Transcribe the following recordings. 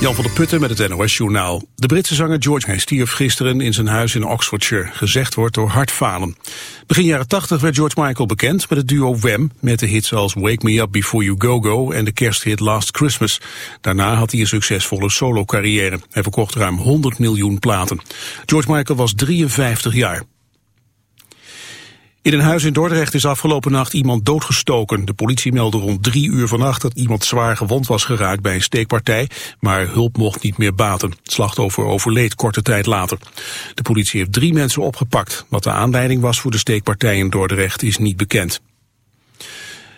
Jan van der Putten met het NOS-journaal. De Britse zanger George hij stierf gisteren in zijn huis in Oxfordshire. Gezegd wordt door hartfalen. Begin jaren 80 werd George Michael bekend met het duo Wham... met de hits als Wake Me Up Before You Go Go en de kersthit Last Christmas. Daarna had hij een succesvolle solo-carrière. Hij verkocht ruim 100 miljoen platen. George Michael was 53 jaar. In een huis in Dordrecht is afgelopen nacht iemand doodgestoken. De politie meldde rond drie uur vannacht dat iemand zwaar gewond was geraakt bij een steekpartij, maar hulp mocht niet meer baten. Het slachtoffer overleed korte tijd later. De politie heeft drie mensen opgepakt. Wat de aanleiding was voor de steekpartij in Dordrecht is niet bekend.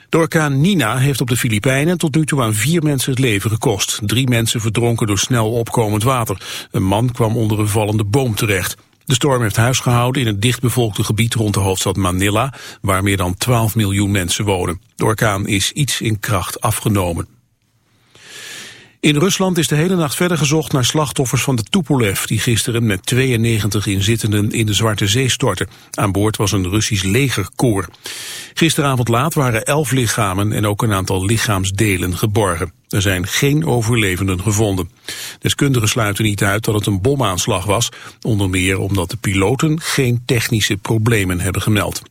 De orkaan Nina heeft op de Filipijnen tot nu toe aan vier mensen het leven gekost. Drie mensen verdronken door snel opkomend water. Een man kwam onder een vallende boom terecht. De storm heeft huisgehouden in het dichtbevolkte gebied rond de hoofdstad Manila, waar meer dan 12 miljoen mensen wonen. De orkaan is iets in kracht afgenomen. In Rusland is de hele nacht verder gezocht naar slachtoffers van de Tupolev... die gisteren met 92 inzittenden in de Zwarte Zee stortte. Aan boord was een Russisch legerkoor. Gisteravond laat waren elf lichamen en ook een aantal lichaamsdelen geborgen. Er zijn geen overlevenden gevonden. Deskundigen sluiten niet uit dat het een bomaanslag was... onder meer omdat de piloten geen technische problemen hebben gemeld.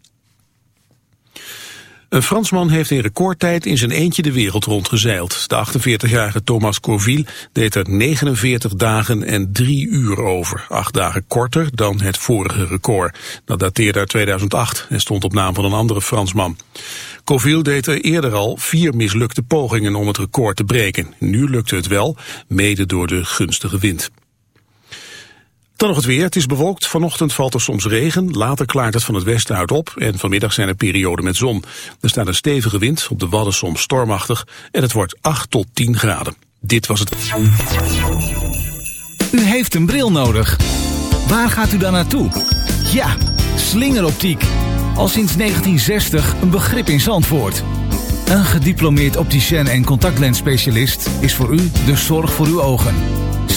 Een Fransman heeft in recordtijd in zijn eentje de wereld rondgezeild. De 48-jarige Thomas Corville deed er 49 dagen en 3 uur over. Acht dagen korter dan het vorige record. Dat dateerde uit 2008 en stond op naam van een andere Fransman. Corville deed er eerder al vier mislukte pogingen om het record te breken. Nu lukte het wel, mede door de gunstige wind. Dan nog het weer. Het is bewolkt. Vanochtend valt er soms regen. Later klaart het van het westen uit op. En vanmiddag zijn er perioden met zon. Er staat een stevige wind. Op de Wadden soms stormachtig. En het wordt 8 tot 10 graden. Dit was het. U heeft een bril nodig. Waar gaat u dan naartoe? Ja, slingeroptiek. Al sinds 1960 een begrip in Zandvoort. Een gediplomeerd opticien en contactlensspecialist is voor u de zorg voor uw ogen.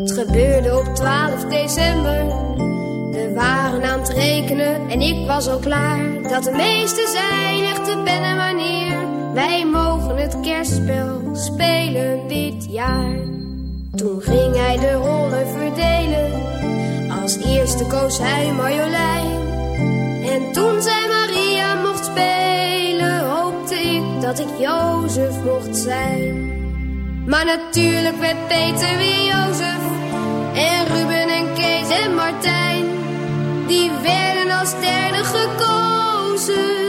Het gebeurde op 12 december. We waren aan het rekenen en ik was al klaar. Dat de meesten zijn echte pen en wanneer. Wij mogen het kerstspel spelen dit jaar. Toen ging hij de rollen verdelen. Als eerste koos hij Marjolein. En toen zij Maria mocht spelen, hoopte ik dat ik Jozef mocht zijn. Maar natuurlijk werd Peter weer Jozef. die werden als derde gekozen.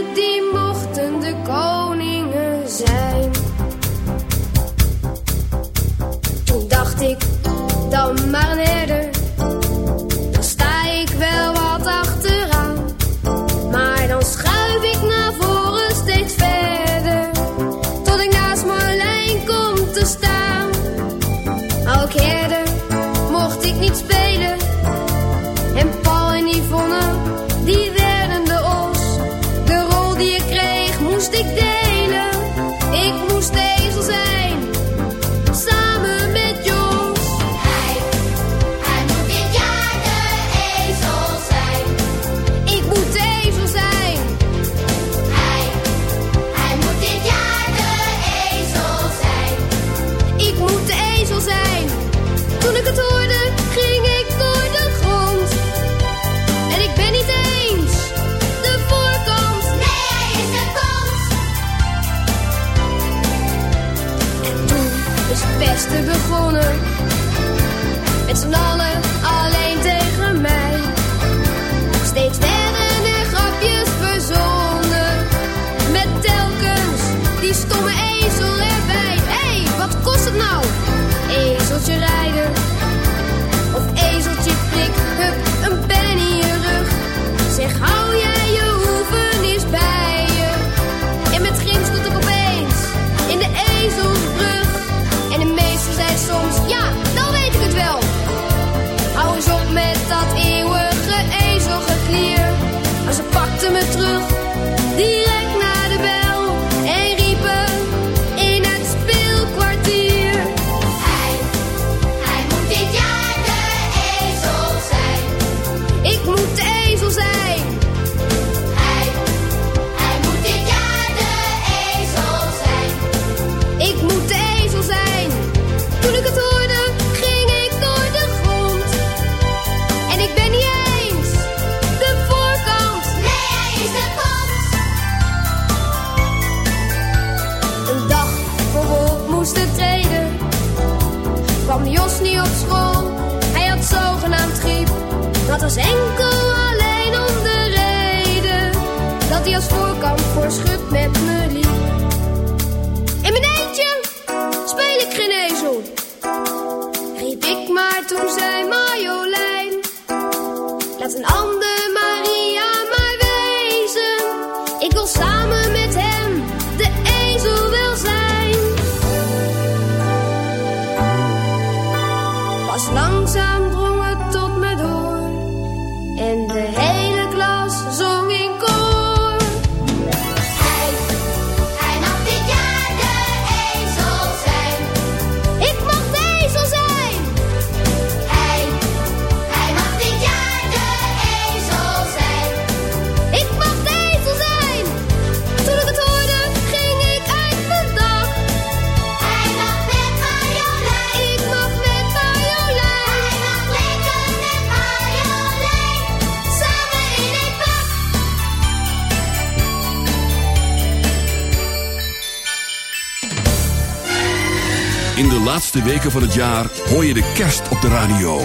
laatste weken van het jaar hoor je de kerst op de radio.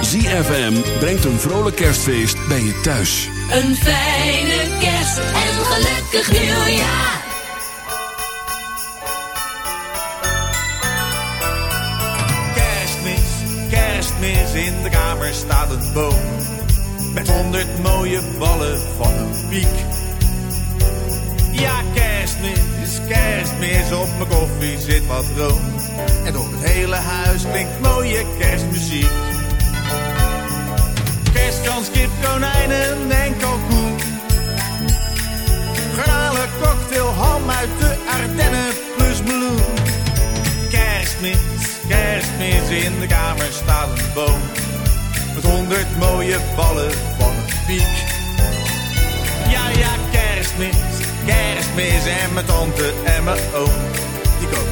ZFM brengt een vrolijk kerstfeest bij je thuis. Een fijne kerst en gelukkig nieuwjaar. Kerstmis, kerstmis, in de kamer staat een boom. Met honderd mooie ballen van een piek. Zit wat room. En door het hele huis klinkt mooie kerstmuziek. Kerstkans, kip, konijnen en kalkoen. Garnalen, cocktail, ham uit de Ardennen plus bloem. Kerstmis, kerstmis, in de kamer staat een boom. Met honderd mooie ballen van een piek. Ja, ja, kerstmis, kerstmis en mijn tante en mijn oom.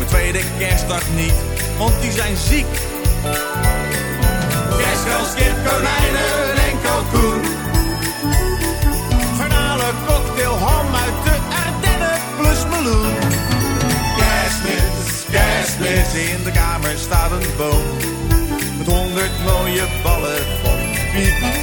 Komen tweede kerstdag niet, want die zijn ziek. Kerstkans, kip, konijnen en kalkoen. Garnalen, cocktail, ham uit de Ardennen plus meloen. Kerstmis, kerstmis, in de kamer staat een boom. Met honderd mooie ballen van piek.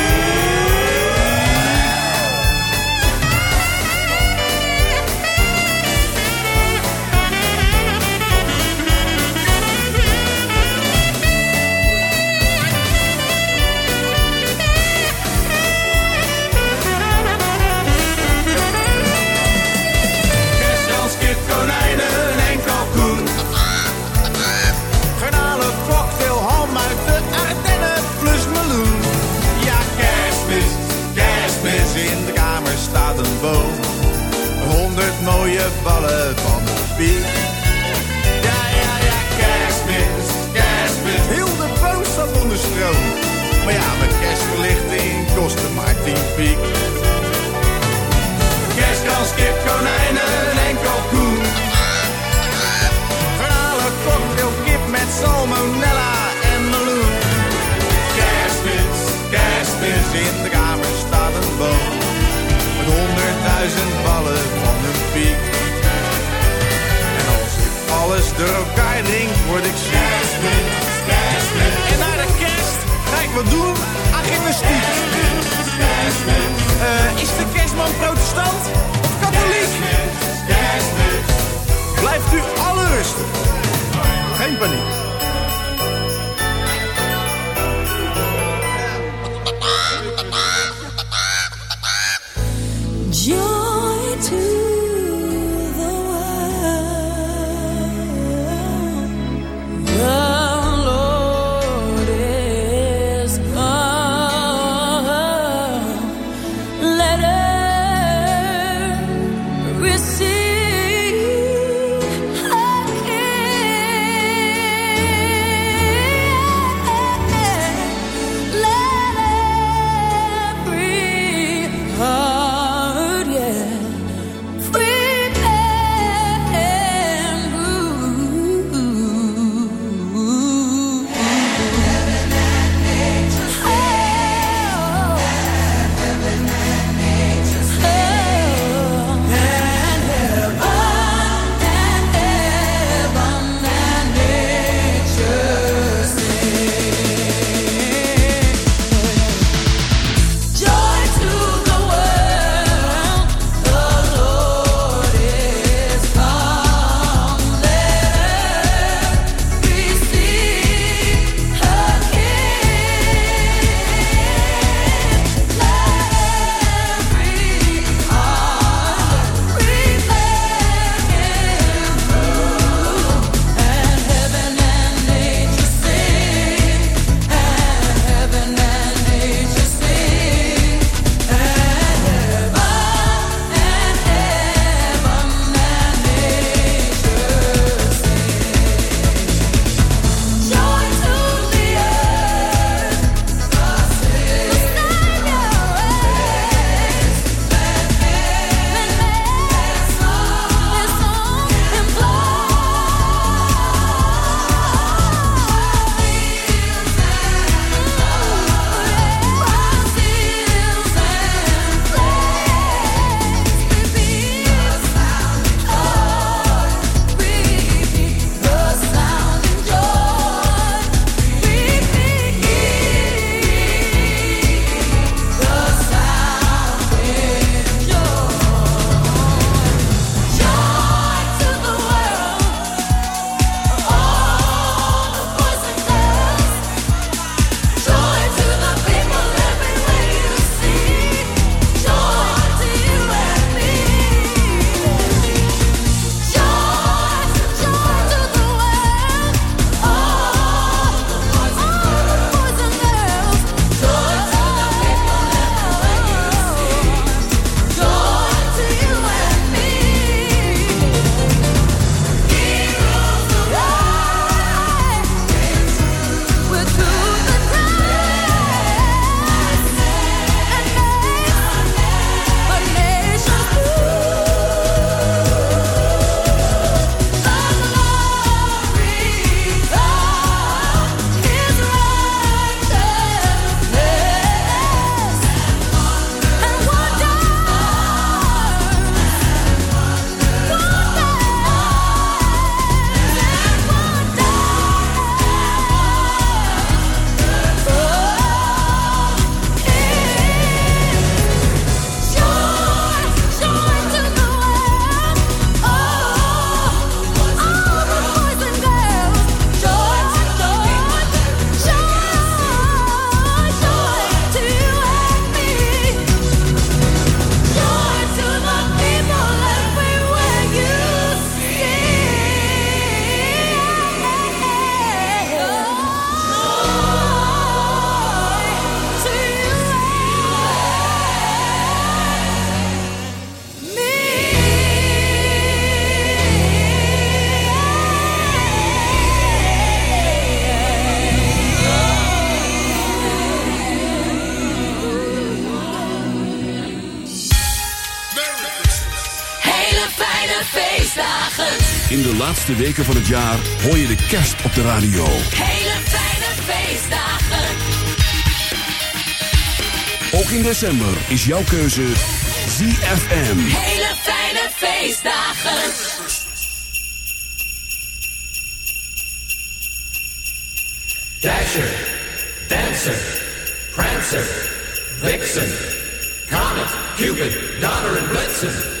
piek. Kerstkans, kip, konijnen, en kalkoen. Verhalen Garnalen, cocktail, kip met salmonella en meloen. Kerstmis, kerstmis, in de kamer staat een boom. Met honderdduizend ballen van een piek. En als ik alles door elkaar drink, word ik ziek. Kerstmis, kerstmis. En naar de kerst ga ik wat doen eh, is de kerstman protestant of katholiek? Blijft u alle rustig. Geen paniek. weken van het jaar hoor je de kerst op de radio. Hele fijne feestdagen. Ook in december is jouw keuze ZFM. Hele fijne feestdagen. Dasher, Dancer, Prancer, Vixen, Comet, Cupid, Donner en Blitzen.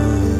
Christmas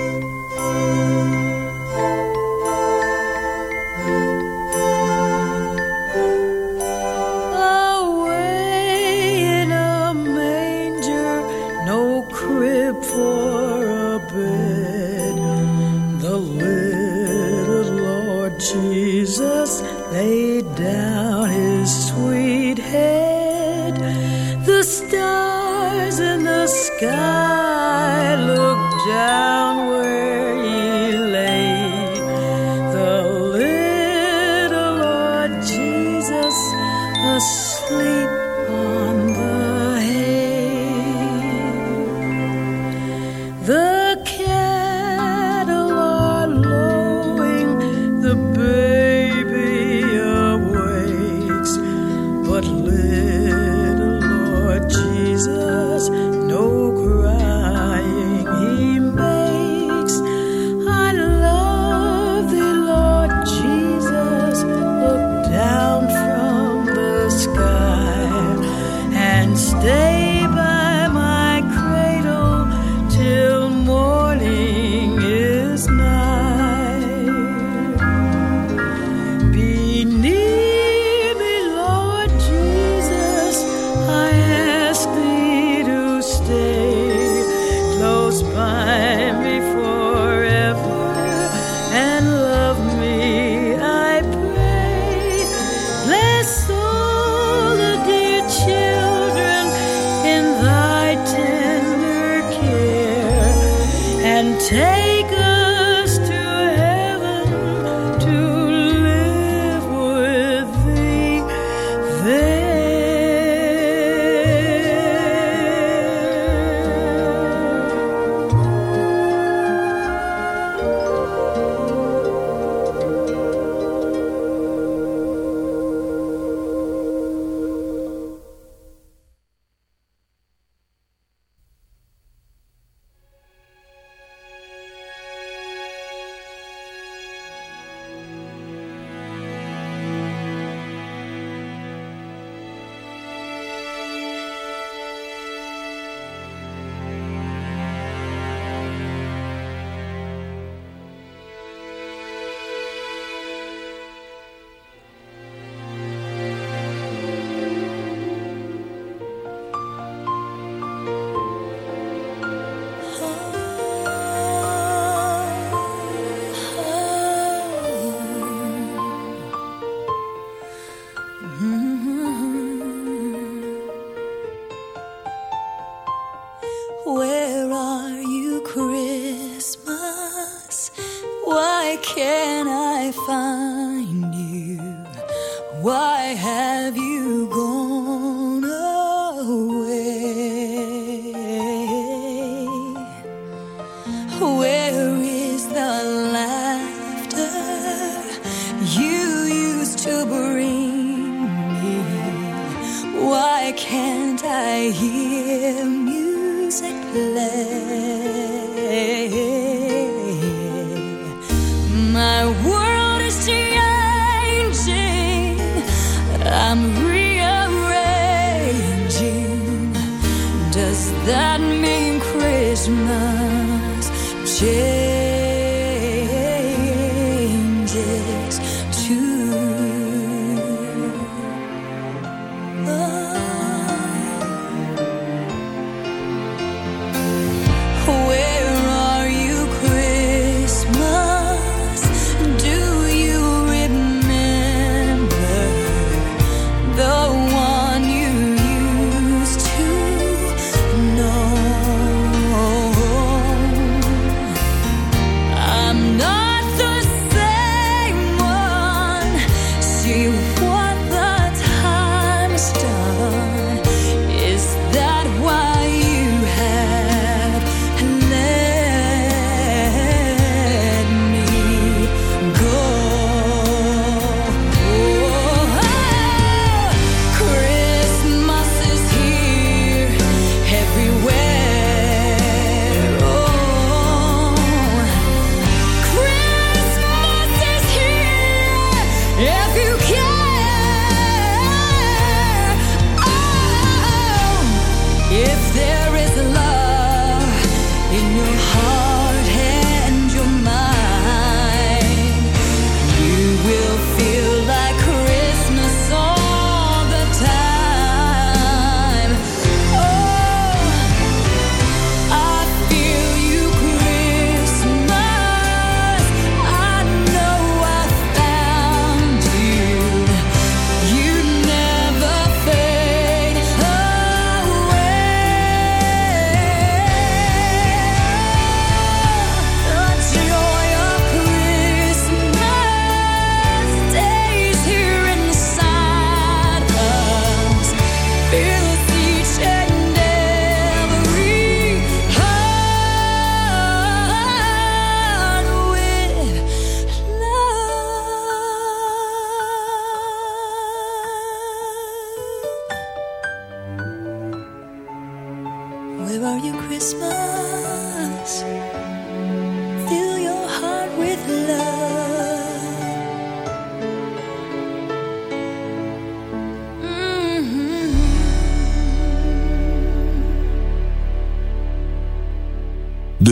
Where are you, Christmas? Why can't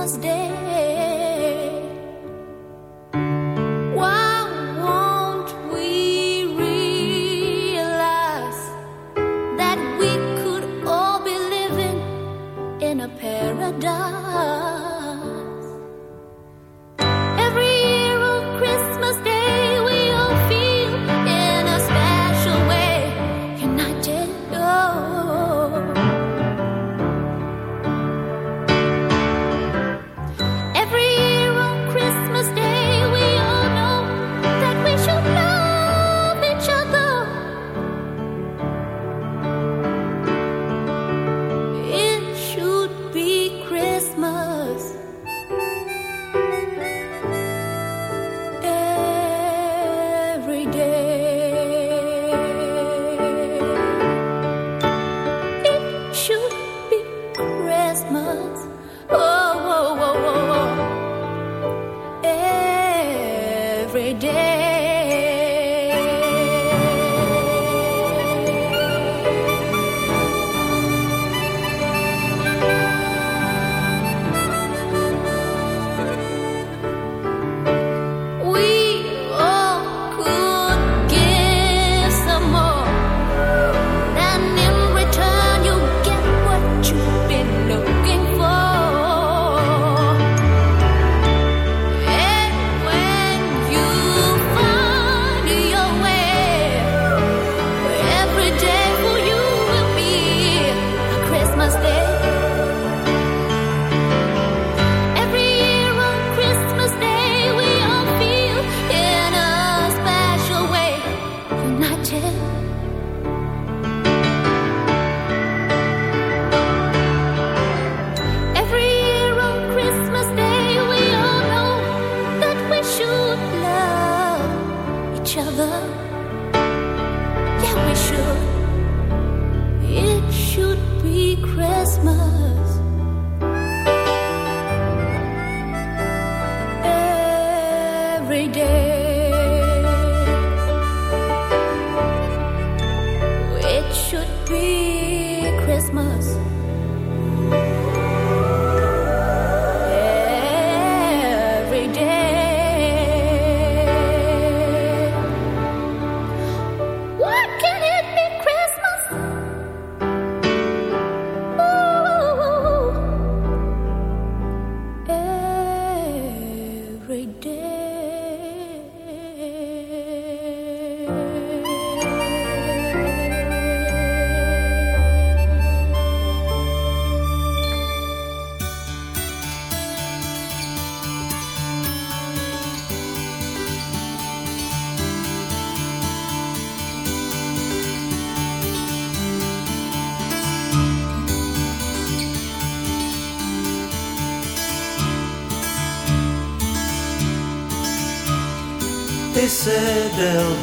Was Day.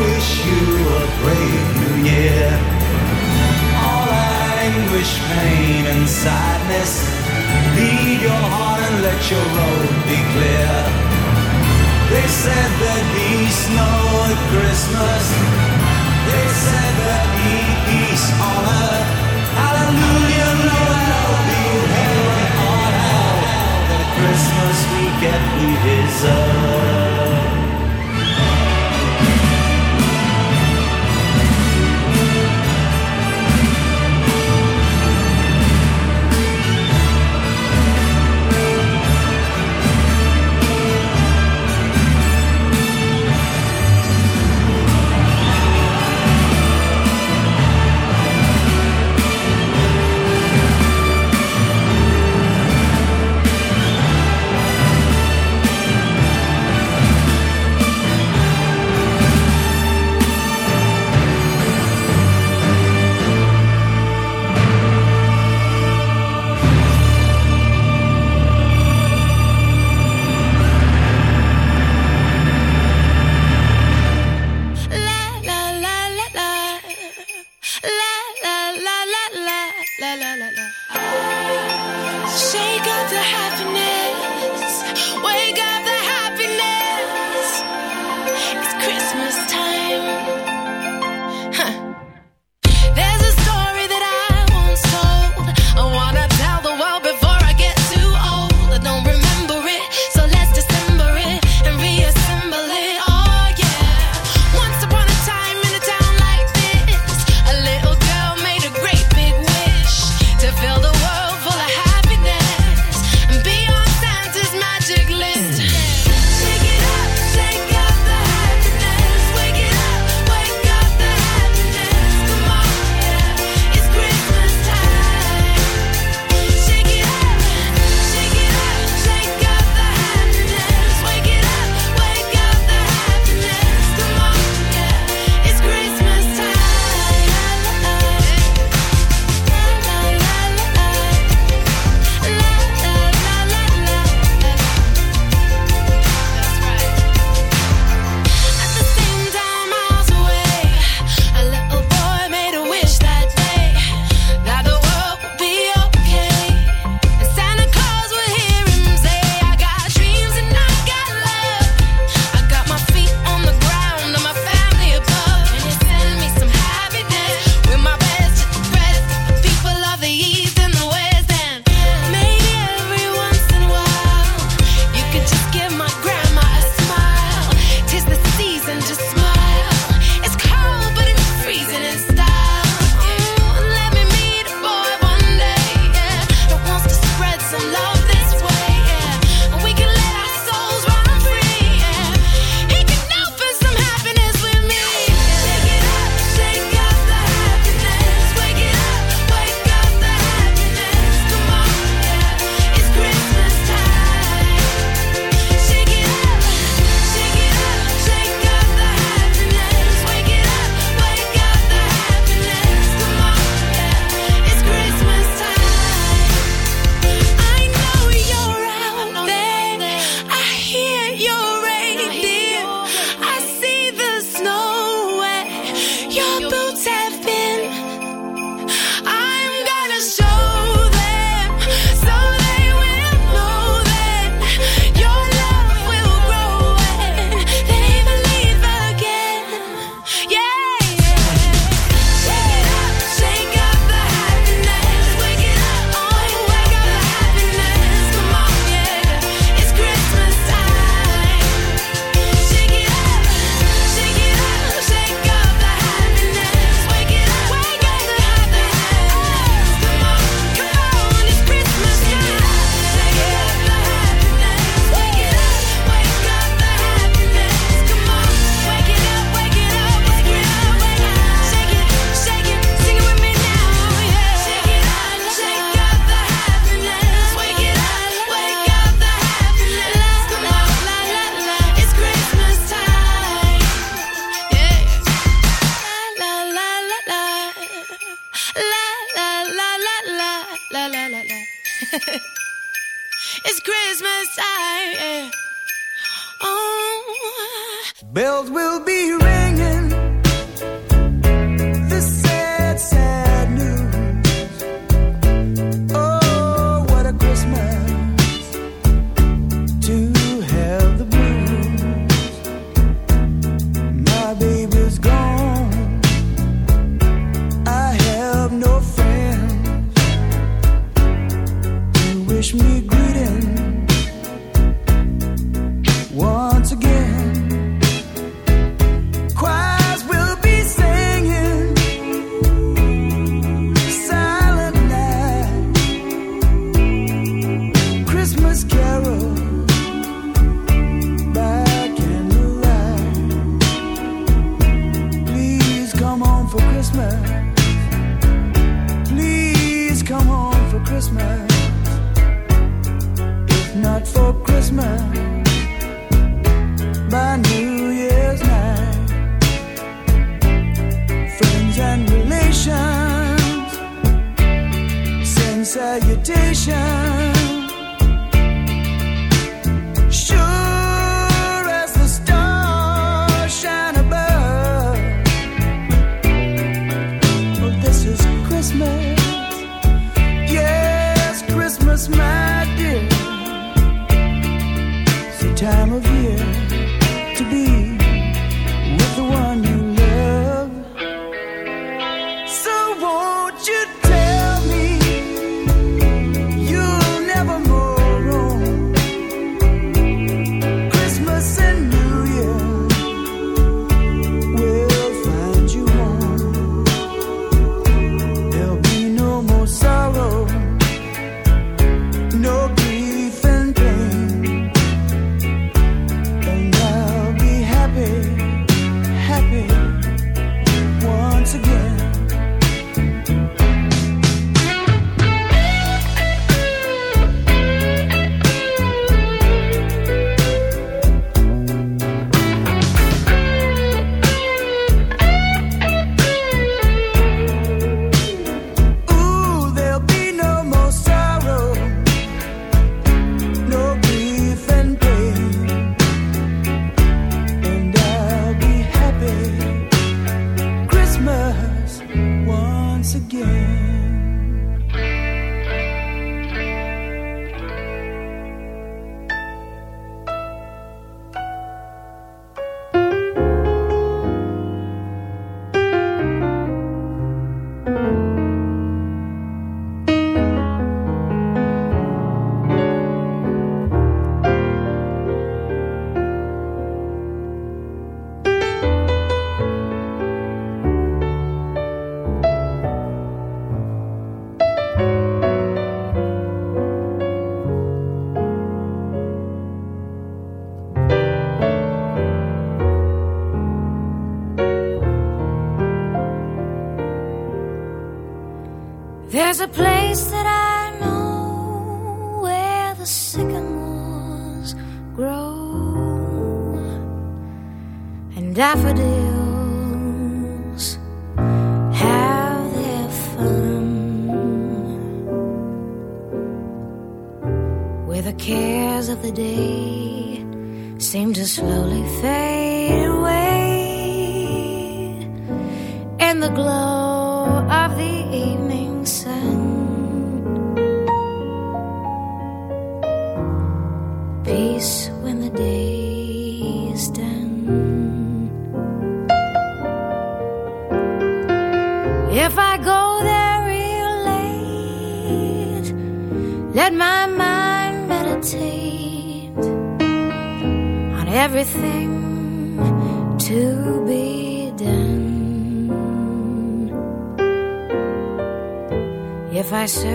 Wish you a brave new year. All anguish, pain, and sadness. Lead your heart and let your road be clear. They said there'd be snow at Christmas. They said there'd be peace on earth. Hallelujah, nation.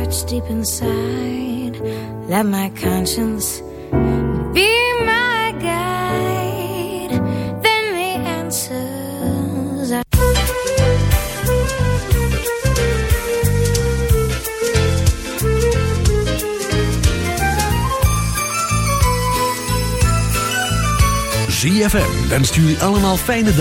hurts deep inside. Let my conscience be my guide. Then the answers are. ZFM wenst jullie allemaal fijne dagen.